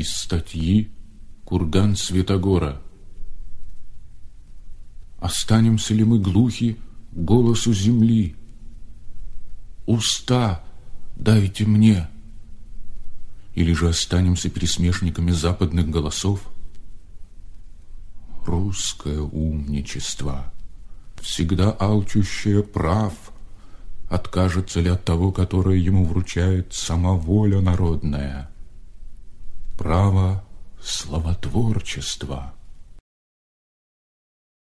Из статьи «Курган Святогора». Останемся ли мы глухи голосу земли? Уста дайте мне. Или же останемся пересмешниками западных голосов? Русское умничество, всегда алчущее прав, Откажется ли от того, которое ему вручает сама воля народная? Право словотворчества —